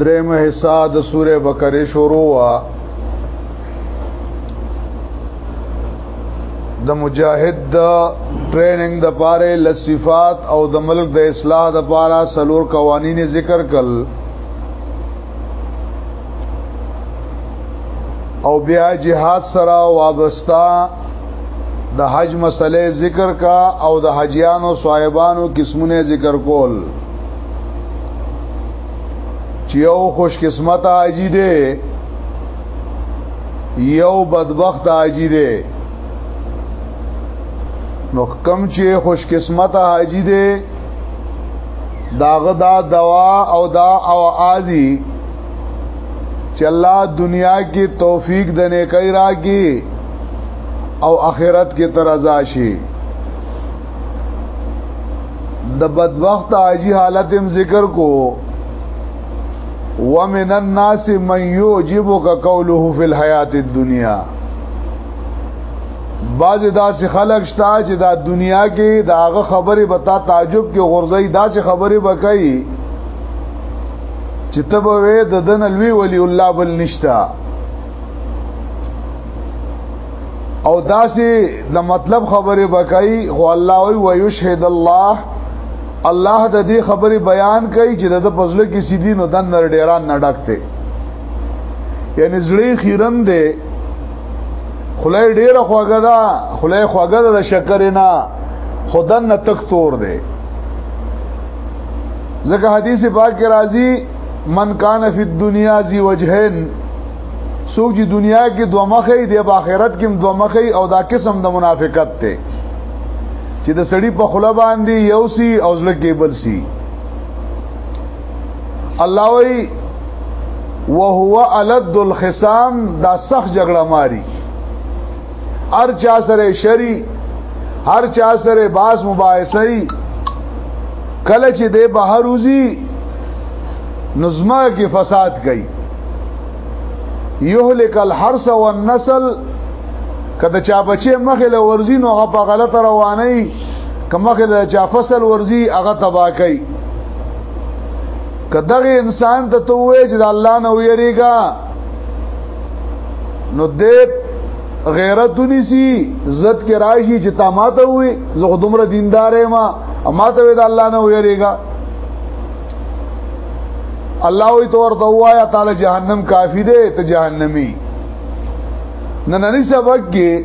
دریم حصہ د سوره بقره شروع وا د مجاهد د ټریننګ د پاره لصفات او د ملک د اصلاح د پاره سلور قوانین ذکر کړل او بیا جهاد سره وابستا د حج مسلې ذکر کا او د حجیانو صاحبانو قسمونه ذکر کول چې یو خوش قسمت حاجی دی یو بدبخت حاجی دی نو کم چې خوش قسمت حاجی دی داغه دا دوا او دا او آزی چې الله دنیا کې توفیق د نیکۍ راکړي او آخرت کې تر رضا شي د بدبخت عاجی حالت هم ذکر کو ومن الناس من يعجبك قوله في الحياه الدنيا بعض داسې خلک شته چې دا دنیا کې دا هغه خبره به تا تعجب کې غورځي داسې خبره به کوي چې ته به وې د دن لوی ولی الله بل نشتا او داسې د مطلب خبره به کوي خو الله وی ويشهد الله الله د دې خبره بیان کوي چې د پزله کې سیدی نو دن نړ ډیران نډکته یعنی زړی خیرن دی خلای ډیر خوګه دا خلای خوګه د شکر نه خدن نه تک تور دی ځکه حدیث پاک راځي من کان فی الدنیا ذی وجهین سوق جی دنیا کې دوه مخې دی په آخرت کې دوه مخې او دا قسم د منافقت ته چې د سړی په خله باندې یو سی او ځل کې بل سی الله وی وهو الد الخصام دا سخت جګړه ماری هر چا سره شری هر چا سره باس مباحثه کله چې د بهر وزي نظمه کې فساد کوي یهلک الحرس والنسل کله چا بچي مخله ورزینو هغه په غلطه رواني کما کې د چا فصل ورزي هغه تبا کوي کداغه انسان ته ته وې چې الله نه ویریږي نو دې غیرت ونیسی عزت کې راشي چې تا ماته وې زه دومره دیندار یم ما ته وې د الله نه ویریږي الله وی تو ورته وایا تعالی جهنم کافی دی ته جهنمی نننی سبق کې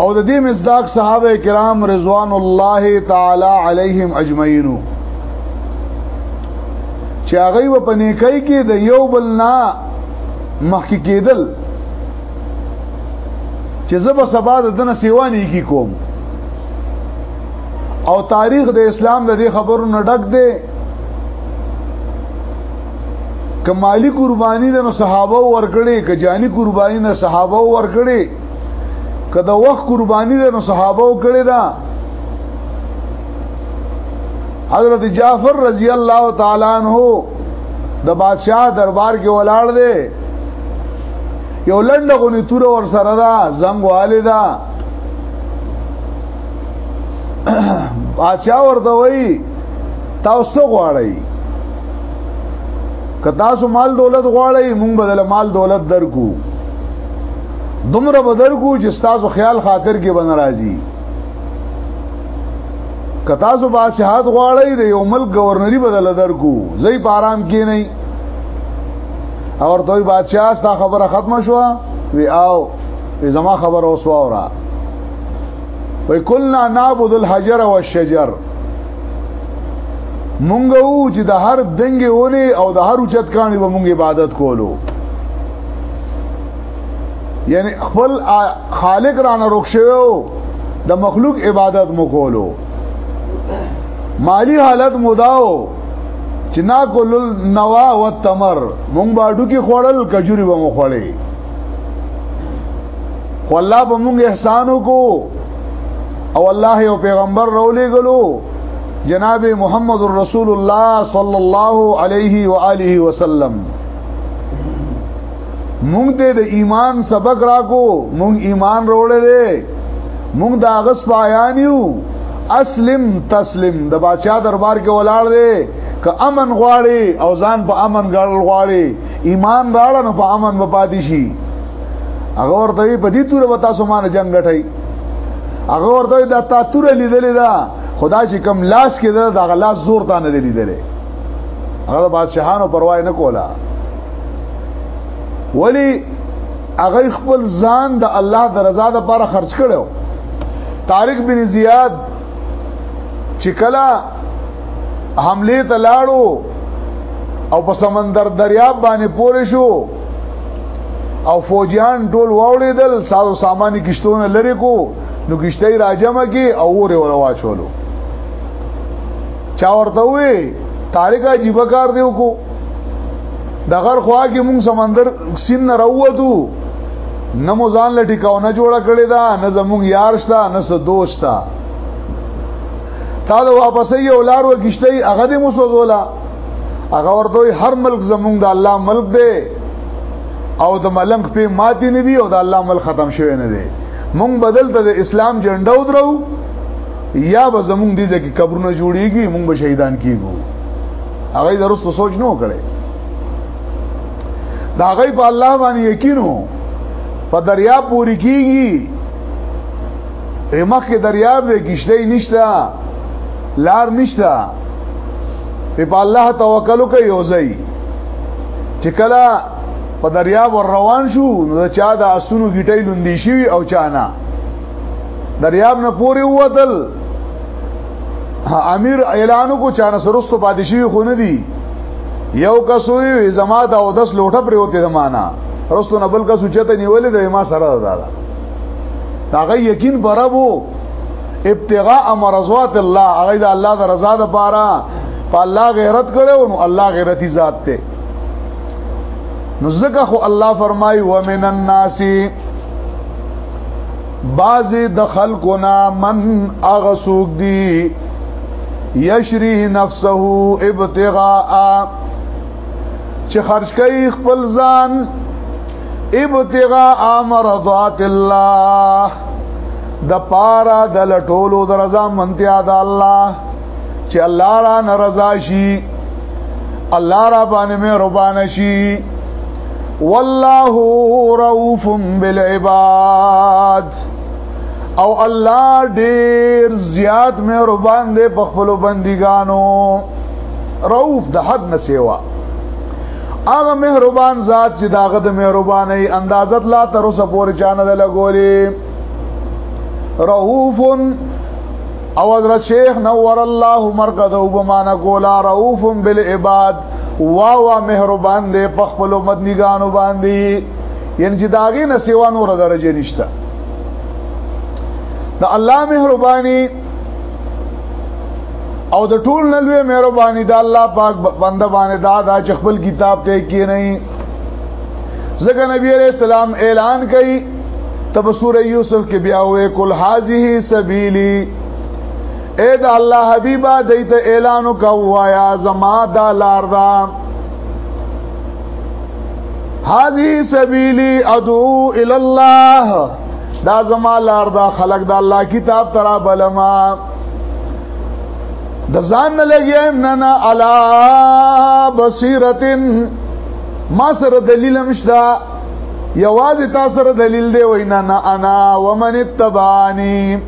او د دې مصداق صحابه کرام رضوان الله تعالی علیهم اجمعین چې هغه و پنې کوي کې د یو بل نه مخکې کېدل چې زب سبا د دنه سیوانی کی کوم او تاریخ د اسلام د دې خبرو نه ډک دی کمالی قربانی د صحابه ورکړي ک جانی قربانی نه صحابه ورکړي ک د وخت قربانی د صحابه وکړي دا حضرت جعفر رضی الله تعالی عنہ د بادشاہ دربار کې ولاړ دی یو لند غونی تور ور سره دا زنګ والي دا بادشاہ ورته وای تاسو غواړئ که تاسو مال دولت غواړئ مونږ بدل مال دولت درکو دومره بدر کو چې تاسو خیال خاطر کې بن راځي که تاسو باسحات غواړئ د یو ملک گورنری بدل درکو زئی په آرام کې نه او ورته بادشاہ ستا خبره ختمه شو وی آو زما خبر اوس واورا وی کلنا نعبد الحجر والشجر مونږ وو چې د هر دنګې ونی او د هر اوچت کانی به مونږ عبادت کولو یعنی خپل خالق را نه روک شوو د مخلوق عبادت مو کولو مالی حالت مو داو چې نا کول نوا و تمر مونږ باډو کې خوړل کجوري به مو خوړې خو الله به مونږ احسان وکړو او الله یو پیغمبر رولې غلو جناب محمد رسول الله صلی الله علیه و آله وسلم مونږ ته د ایمان سبق راکو مونږ ایمان روړې دې مونږ دا غس پایانیو اسلم تسلم د بادشاہ دربار کې ولاړ دې ک امن غواړي او ځان په امن ګړل غواړي ایمان راړنه په امن و پاتې شي هغه ورته په دې تور وتا سو مان جنگ غټي هغه ورته دا تاتور لیدلې دا خدا چې کم لاس کې دا د غلاس زور تا نه لیدلې هغه بادشاہانو پروا نه کولا ولی هغه خپل ځان د الله د رضا لپاره خرج کړو طارق بن زیاد چې کله حمله ته لاړو او په سمندر دریاب باندې پورې شو او فوجیان ټول واوړېدل سازو سامانی کشتونه لری کو نو کشته راجمه کی او ور وروا چولو چا ورته وی طارق عجیب کار دیو کو دغر خوا کې مون سمندر سین نه راووتو نه مو ځان لټی کاو نه جوړه کړی دا نه زمون یار شتا نه سو دوستا تا دا واپسې یو لار وکشتي هغه دې مو سوزولا هغه ورته هر ملک زمونږ د الله ملک دی او د ملنګ په ماتې نه دی او د الله ملک ختم شوی نه دی مونږ بدل ته د اسلام جنډه ودرو یا به زمونږ دي ځکه قبرونه جوړیږي مونږ به شهیدان کیږو هغه درسته سوچ نه وکړي دا غي په الله باندې یقینو په دریا پوری کیږي ایمخ کې دریاب دی کشته نشته لار نشته په الله توکل کوي یوځي چې کله په دریاب ور روان شو نو چا د اسونو گیټي لوندې شي او چا نه دریاب نه پوري وتل امیر اعلانو کو چانه سرستو پادشي خو نه دي یو کسوی زما دا او دس لوټه پریوته زمانہ رستو نبل کسو چته نیولې د ما سره دادا دا غي یقین برابو ابتغاء مرضات الله هغه د الله د رضا د پاره په الله غیرت کړو نو الله غیرتی ذات ته نو ځکه خو الله فرمای و من الناس باز د خلقنا من اغسوک دی یشری نفسه ابتغاء چې خرج کوي خپل ځان ابتغاء مرضات الله د پارا د لټولو د رضا منتیا د الله چې الله را ناراضه شي الله را باندې مې ربان شي والله رؤوف بالعباد او الله ډیر زیات مې ربان دې په خپل بندګانو رؤوف د حد نسیوا هغه مهربان ذات چې داغه د مهرباني اندازت لا تر اوسه پورې چانه ده لګولې رؤوف او حضرت شیخ نور الله مرقد او بمانه کولا رؤوف بالعباد وا وا مهربان دې په خپل مدنګانو باندې یعنی چې داغه نه سیوا نور درجه نشته د الله مهرباني او د ټول نلوې مهرباني د الله پاک بنده باندې دا دا چې خپل کتاب ته کې نه زګ نبی عليه السلام اعلان کړي تب سوره یوسف کې بیا وې کل هذه سبیلی اے دا الله حبیبا دیت اعلان وکوایا زما دا لار دا هذه سبیلی ادعو الی الله دا زما لار دا خلق دا الله کتاب ترا بلما د ځان نه لګیم نه نه علا بصیرتن ما سره دلیل مشدا یوازې تا سره دلیل دی وینا نه انا ومن اتبعنی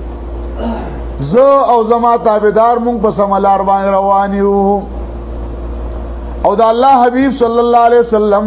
زه او زما تابعدار مونږ په سملار باندې روان یو او دا الله حبیب صلی الله علیه وسلم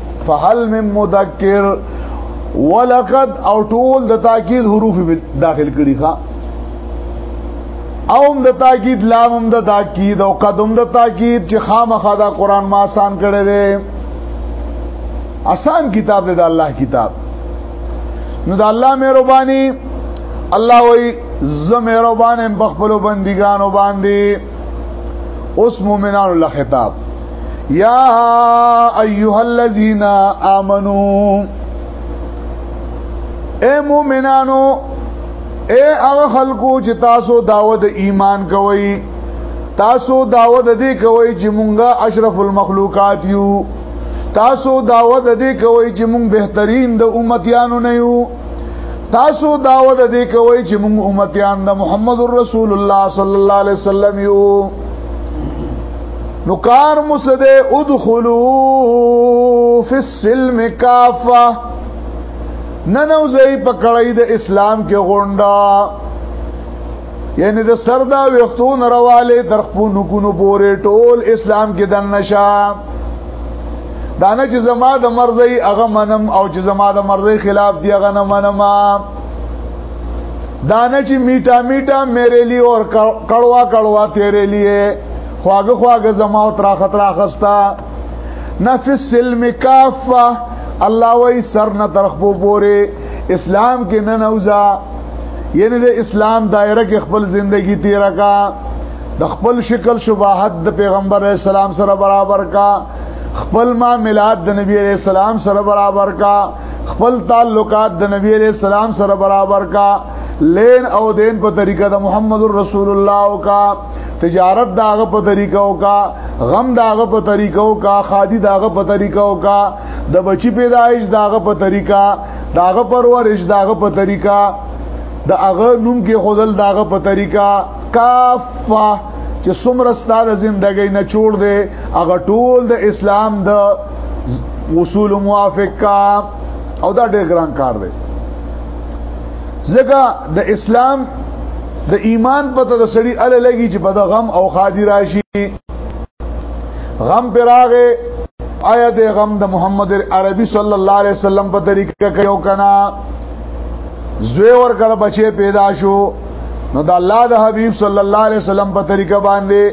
فهل من مذکر ولقد او ټول د تاکید حروف داخل کړي ښا اوم د تاکید لام هم د تاکید او قدم د تاکید چې خامخا دا قران ما آسان کړی دی آسان کتاب دی د الله کتاب نو د الله مهرباني الله وای زه مهربان هم بخپل بندګانو باندې اوس مؤمنانو له خطاب یا ایها الذین آمنو اے مؤمنانو اے هغه خلکو چې تاسو داوود ایمان کوئ تاسو داوود دې کوئ چې مونږه اشرف المخلوقات یو تاسو داوود دې کوئ چې مونږ بهترین د امتیانو نه یو تاسو داوا د دې کوي چې موږ امتیان د محمد رسول الله صلی الله علیه وسلم یو نو کار مسد ادخلوا فی السلم کافه ننو زئی پکړی د اسلام کې غونډه یعنی د سر دا وختو نرواله تر خپل نګونو پورې ټول اسلام کې دن نشا دانه چې زما د مرزي هغه منم او چې زما د مرزي خلاف دی هغه نه منم دانه چې میټا میټا میرے لیے اور کڑوا کڑوا تیرے لیے خواږه خواږه زما او تراخ تراخستا نفس سلم کافه الله وای سر نه ترخبو پوره اسلام کې نه نوزا یعنی د اسلام دایره کې خپل ژوندۍ تیرا کا د خپل شکل شباهت د پیغمبر اسلام سره برابر کا خپل معاملات د نبی علیہ السلام سره برابر کا خپل تعلقات د نبی علیہ السلام سره برابر کا لین او دین په طریقه د محمد رسول الله کا تجارت داغه په طریقو کا غم داغه په طریقو کا خادي داغه په طریقو کا د بچی پیدایش داغه په طریقه داغه پرورش داغه په طریقه د هغه نوم کې خودل داغه په طریقه کافه چې څومره ستاده زندګۍ نه چور دی هغه ټول د اسلام د اصول موافق کا او دا ډېر ګران کار دی ځکه د اسلام د ایمان پته د سړی ال لګي چې په د غم او خادي راشي غم پراغه آیا د غم د محمد عربي صلی الله علیه وسلم په طریقه کې یو کنا زوی ور کړ بچي پیدا شو نو د الله د حبيب صلی الله علیه وسلم په طریقه باندې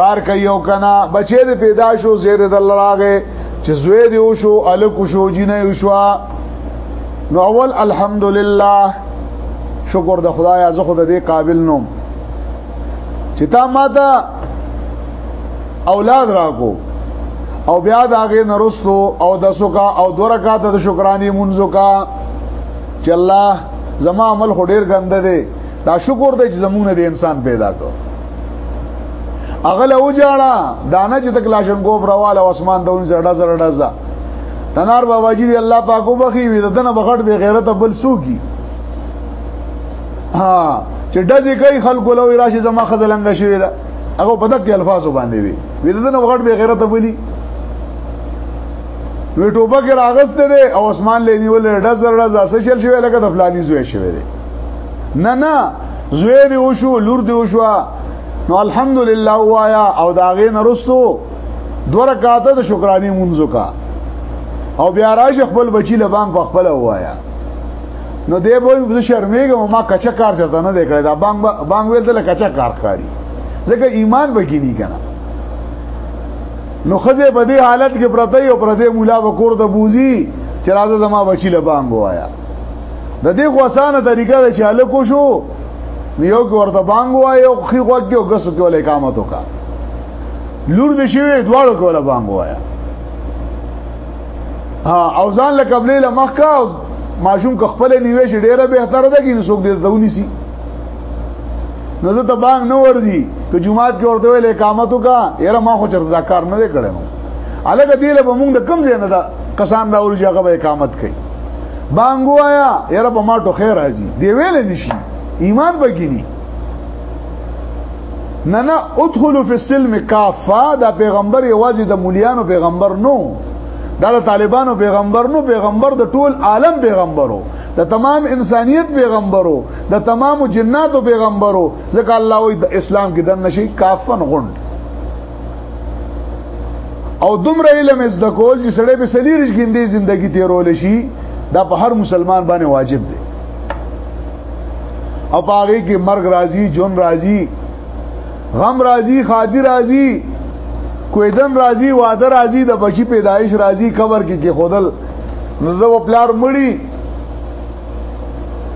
کار کوي او کنا بچي د پیدا شو زیر د الله راغه چې زوی دی او شو الکو شو جنې شو نو اول الحمدلله شکر د خدای زه خود دې قابل نوم چې تا ماته اولاد راکو او بیا دا غي نرستو او د سوکا او دو رکعات د شکرانی منځو کا چې الله زما عمل خو ډیر ګنده دی دا شکر دی چې زمونه د انسان پیدا کړ اغل او جاړه دانه چې تک لاشن ګوب رواله اسمان دون زړه زړه زړه تنار بابا جی دی الله پاکو بخي وي دنه بغټ به غیرت بل سوګي ها چې دځي کوي خلکو لوي راشي زما خزلنګ شوی دا هغه په دغه الفاظو باندې وي وي دنه بغټ به غیرت بلی وی ټوبه کې راغسته دی او اسمان لې نیول ډزر ډز اسه چل شوی لکه د فلانی زوی شوی دی نه نه زوی دی وشو لور دی وشو نو الحمدلله وایا او داغه نرستو دو رکعاته د شکرانه منځو کا او بیا راځي خپل بچی لبان په خپل وایا نو دی به زه شرمېږم ما کچا کار چرته نه دی کړی دا بانګ بانګ ویل دل کچا کار کاری ځکه ایمان به کینی کنه نو خزه په دې حالت کې پرته یو پرته مولا وکور د بوزي چې راځه زما بچی له بانګ وایا د دې خو اسانه طریقه ده چې الکو شو یو کې ورته بانګ وایا او خي غوږ کې وګسو کې ولې اقامت وکړه لور د شوی دواړو کوله بانګ وایا او ځان له قبلې له مخکا ماشوم که خپل نیوي شي ډیره به تر ده کې څوک دې ځونی سي نو زه ته بانګ نه وردی که جمعات کې ورته ویل اقامت وکا یره ما خو چرته دا کار نه کړم الګ دې له موږ د کم ځای نه دا کسان راول چې هغه اقامت کوي بانګ وایا یره په ما ټو خیر راځي دی ویل نشي ایمان بګینی نه نه ادخلوا فی السلم کافه دا پیغمبر یوازې د مولیانو پیغمبر نو دا د طالبانو پیغمبر نو پیغمبر د ټول عالم پیغمبرو د تمام انسانیت پیغمبرو د تمام جناتو پیغمبرو ځکه الله وی د اسلام کې دن نشي کافن غون او دومره علم از د کول چې سړی به سلیریش ګندې ژوندۍ تیرول شي دا په هر مسلمان باندې واجب دی او پاغي کې مرګ راځي جون راځي غم راځي خادي راځي کویدن راځي واده راځي د بچی پیدایش راځي قبر کې کې خودل نو زه پلار مړی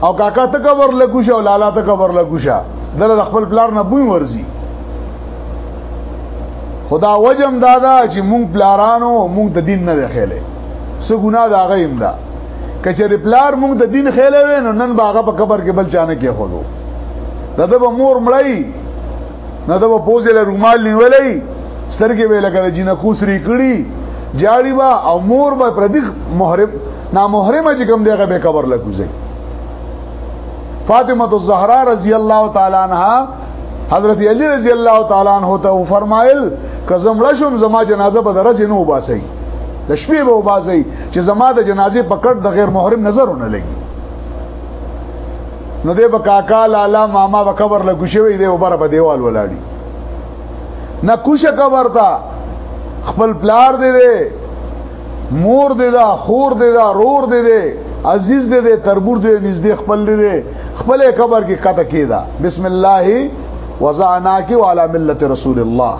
او کاکا ته قبر لګوشه او لالا ته قبر لګوشه دله د خپل پلار نه بوی ورزي خدا وجم دادا چې مونږ پلارانو مونږ د دین نه خېلې څه ګناه دا غیم ده کچری پلار موږ د دین خېلې وې نو نن باغه په قبر کې بل چانه کې خودو دغه به مور مړی نه دغه پوزې له رومال نیولې سترګې وې لکه جنکو سری کړی جاړي با او مور به پر دې محرم نا محرم چې کوم دیغه به قبر لکوځي فاطمه الزهرا رضی الله تعالی عنها حضرت علی رضی الله تعالی عنہ ته فرمایل که زمړه شم زما جنازه په درجه نه وباسي د شپې به وباسي چې زما د جنازې په کټ د غیر محرم نظر ونه لګي نو دې بکاکا لالا ماما وکبر له کوشوي دې وبره په دیوال ولاړی نه کوشه کبر تا خپل پلار دې مور دې دا خور دې دا رور دې دې عزیز دې دې تربور دې نږدې خپل دې خپل قبر کې کته کېدا بسم الله وزعناک وعلى ملت رسول الله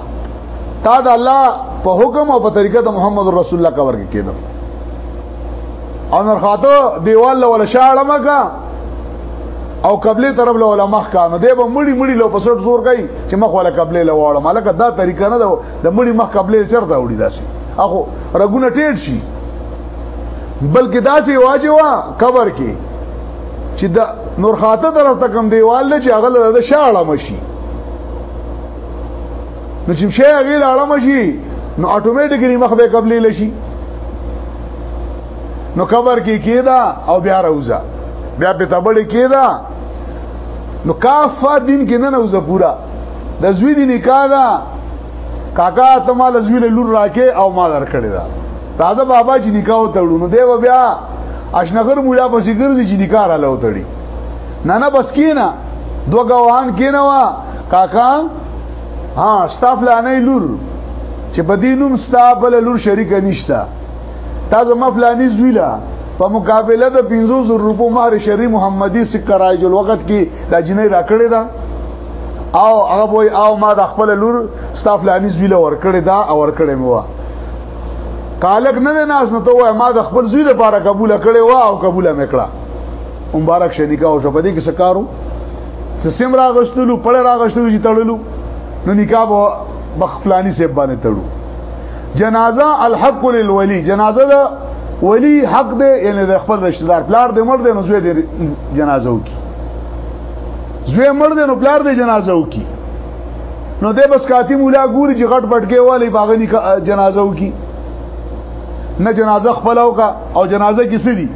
تا دا الله په حکم او په طریقه د محمد رسول الله قبر کې کېدم او نور خاطو دیوال ولا شاړه مګه او قبله طرف له علماء کانو دی به مړی مړی لو په سر زور کوي چې مخ ولا قبله لواړم الکه دا طریقه نه ده د مړی مخ قبله چرته وړي داسي اخو رګونه ټیټ شي بلکې داسې واجوا قبر کې چې د نور خاطه طرف ته کم دیوال نه چې هغه له شاړه مشي نو چې شي هغه لاړه مشي نو اتوماتیکلی مخ به قبلې لشي نو قبر کې کېدا او بیا روزه بیا په تبړې کېدا نو کافه دین کې نه نوزه پورا د زوی دی نکاح دا کاکا ته ما لزوی له لور راکې او ما درکړې دا راځه بابا چې نکاح وتړو نو دی بیا اشنغر مولا پسې ګرځي چې نکاح را لوتړي نه نه بس کینا دو غوان کینا وا کاکا ها ستاف لانه لور چې بدینوم ستا بل لور شریک نشتا تا زما فلانی زویلا په مقابله د 500 روپو مہر شری محمدي سکه راجل وخت کې د جنې راکړې ده او هغه وای او ما د خپل لور ستا فلانی زوی له ورکړې دا او ورکړې مو کالک نه ناس نو ته وای ما د خپل زوی لپاره قبول کړې وا او قبول مې کړه مبارک شه نکاح او شپدې کې سکارو سم راغشتلو پړ راغشتلو چې تړلو نو نکاح به بخفلانی سیب باندې تړو جنازه الحق للولی جنازه ده ولی حق ده یعنی د خپل رشتہ دار پلار دې مړ دې نو زوی دې جنازه وکي زوی مړ دی نو پلار دی جنازه وکي نو د بس کاتی مولا ګوري چې غټ بټګي والی باغني جنازه وکي نه جنازه خپل او کا او جنازه کسی دي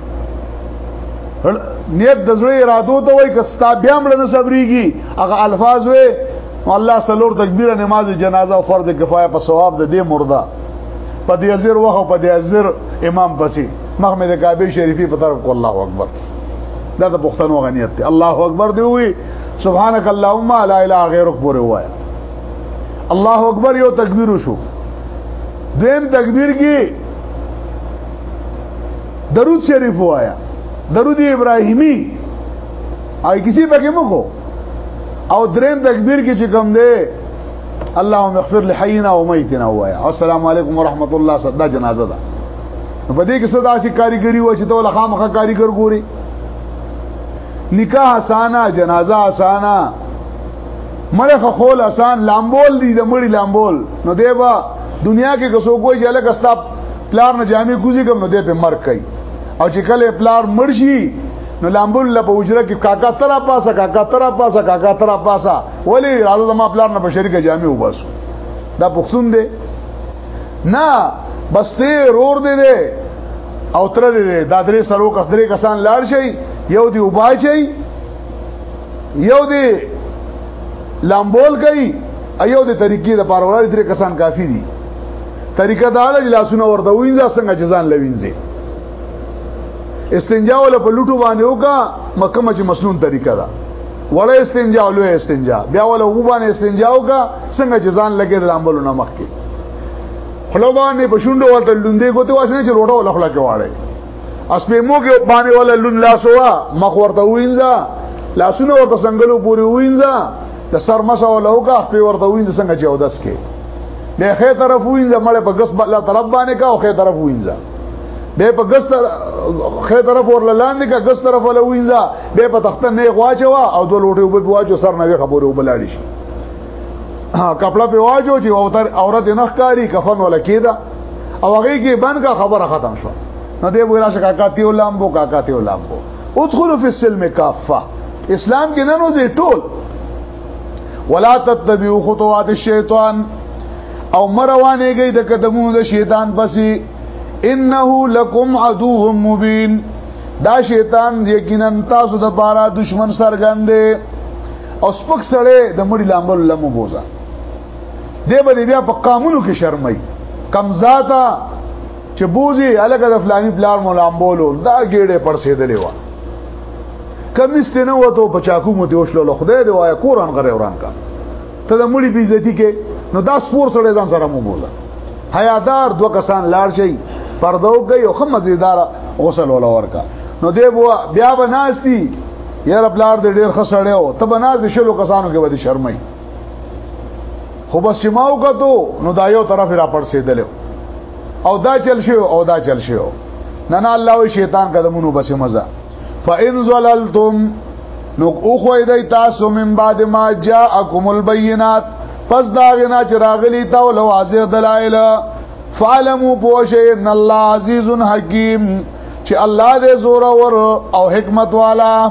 نیت د زړه ارادو ته وای کستا بیا مړ نه صبرېږي هغه الفاظ وې الله سلور تکبیر نماز جنازه او فرض کفایه په ثواب د دې مرده په دې ازر وخه په دې ازر امام پسې مخ مې د کعبه شریفي په طرف کو الله اکبر دا د پښتنو غنیت دی الله اکبر دی وی سبحانك اللهم لا اله غیرک پورې وایا الله اکبر یو تکبیر شو دیم تکبیر کې درود شریف وایا درود ابراهیمی آی کسی پکې مکو او دریم تکبیر کې چې کوم دی اللهم اغفر لحينا وميتنا وایا السلام علیکم ورحمت الله صدا جنازه ده په دې کې صدا سي کاریګری و چې ته له خامخه کاریګر ګوري نکاح اسانه جنازه اسانه مړه خول اسان لامبول دي د مړي لامبول نو دی با دنیا کې کسو کوی چې الګ استا پلار نه جامع کوزي کوم نو دی په مرګ کوي او چې کله پلار مرشي نو لامبول له پوجره کې کاکا ترا پاسه کاکا ترا پاسه کاکا ترا پاسه ولی راځه ما پلان نه بشری کې جامع وباسو دا پښتون دی نه بس ته رور دی دی او تر دې دا درې سلو کس درې کسان لاړ شي یو دی وبای شي یو دی لامبول کوي ایو د طریقې د پروراري درې کسان کافی دي طریقه دا ده چې لاسونه ورته وینځه څنګه جزان لوینځي استنجا ول په لټو باندې وکا مکه مچ مسنون طریقه ده ولا استنجا ولو استنجا بیا ولا وبان استنجا وکا څنګه جزان لګې د لامبلو نه مخ کې خلو باندې بشوندو ولته لوندې ګوتې واسنه چې روټه ولا خلا کې واړې اس په مو کې باندې ولا لون لاسوا مخ ورته وینځه لاسونه ورته څنګهلو پوری وینځه د سر مسا ولا وکا په ورته وینځه څنګه چې اودس کې به خې طرف وینځه مړ په غصب الله طرف باندې کا او خې طرف وینځه به په ګس طرف خې طرف ور لاندې کا ګس طرف له وینځه به په تخته نه غواچوا او دوه لوټي وب واچو سر نه خبره وبلاړي شي کپڑا په واجو چې اوتر عورت نه ښکاری کفن ولا کیدا او هغه کې بند کا خبره ختم شو نو دې ویرا شکا کاتی ولام بو کا کاتی ولام بو ادخلوا فی السلم کافه اسلام کې نه نو دې ټول ولا تتبعوا خطوات الشیطان او مروانه گئی د قدمونو د شیطان پسې انه لکم عدو مبین دا شیطان یقینا تاسو د پاره دشمن سرګند او سپک سره د مړي لامل لمو بوزا دی به بیا په قانونو کې شرمای کمزاتا چې بوزي الګ د فلاني بلار مولامبولو دا ګېړې پر سیدلې و کمیست نه وته په چاکو مو دیوش له خدای دی وای قران غره وران کا ته د مړي بیزتی کې نو دا سپور سره ځان سره مو بوزا حیادار دو کسان لار شي پردو کوي او خم مزیدار غسل ولا ورکا نو دی بوا بیا بناستی یاره بلار دې ډېر خسړې او ته بناز دې شلو کسانو کې ودی شرمای خو بس ما وکړو نو دا یو طرف را پړ سیدلې او دا چل شو او دا چل شو نه نه الله او شیطان قدمونو بس مزه فإن زللتم نو او خو دې تاسو من بعد ما جاءکم البینات پس دا غنا چې راغلی تا ول واضح دلایل فعلموا پوش ان الله عزیز حکیم چې الله دې زور او حکمت والا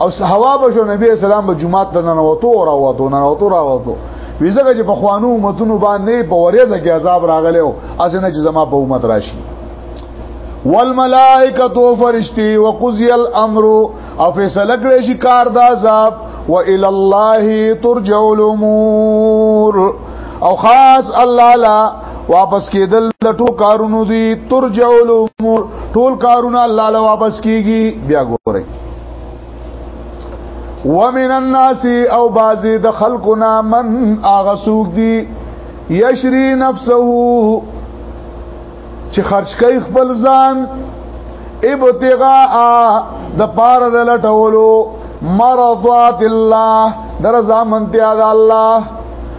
او صحابه شو نبی اسلام په جمعه ته نه وته او راوته نه وته راوته ویزګه چې په خوانو متونو باندې په وریځه کې عذاب راغلی او اسنه چې زما په امت راشي والملائکه تو فرشتي وقضي الامر او فیصله کړی شي کار د عذاب و الى الله ترجع الامور او خاص الله لا واپس کېدل د ټول کارونو دي ترجع الامور ټول کارونه الله له واپس کیږي بیا ګورئ ومن الناس او بعضی د خلقنا من اغسوک دی یشری نفسه چې خرج کوي خپل ځان ابتغاء د پاره د لټولو مرضات الله درځه منتیا د الله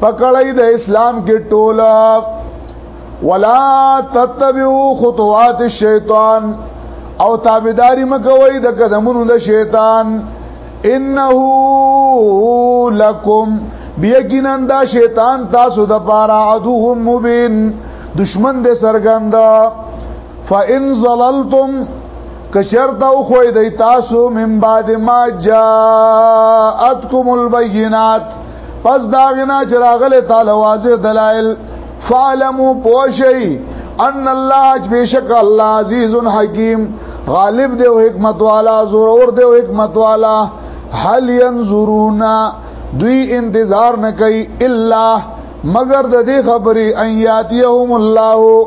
پکړی د اسلام کې ټولا ولا تتبعوا خطوات الشیطان او تابعداري مکوئ د قدمونو د شیطان انه لکم بیقینا دا شیطان تاسو د پاره عدو مبین دشمن دې سرګند فإن ظللتم کشرت او خوې د تاسو من بعد ما جاءتکم البینات پس دا غنا چې راغله تعالی واضح دلائل فعلمو پوشی ان الله بشک الله عزیز حکیم غالب دی او حکمت والا زورور دی او حکمت والا هل ينظرون دوی انتظار نه کوي الا مگر د دې خبرې ان یاتیهم الله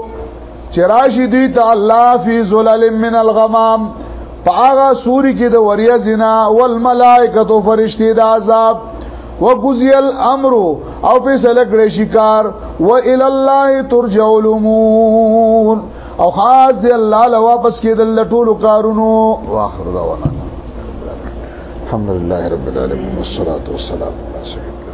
چراشی دوی ته الله فی ظلال من الغمام پاغا سوری کې د وریا زنا والملائکه فرشتي د عذاب وقضی الامر او فیصله کړی شکار و ال الله ترجع الامور او خاص دی الله له واپس کېدل د ټولو کارونو واخر دا ونه الحمدلله رب العالمین والصلاه والسلام علی سیدنا